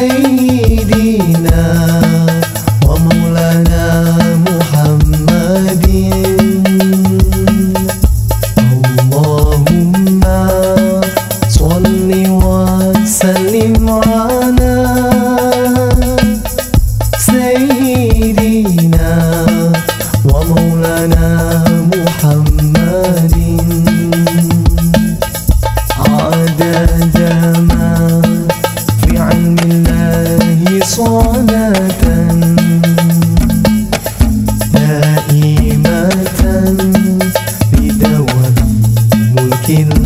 செய்தினா nyandang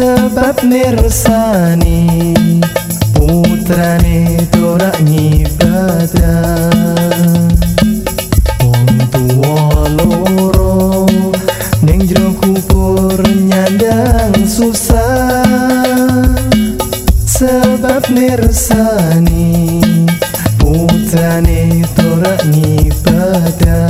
sebab nersani putrane torak nyibadah. Wong tuwa loro ning kubur nyandang susah. Sebab nersani putrane torak nyibadah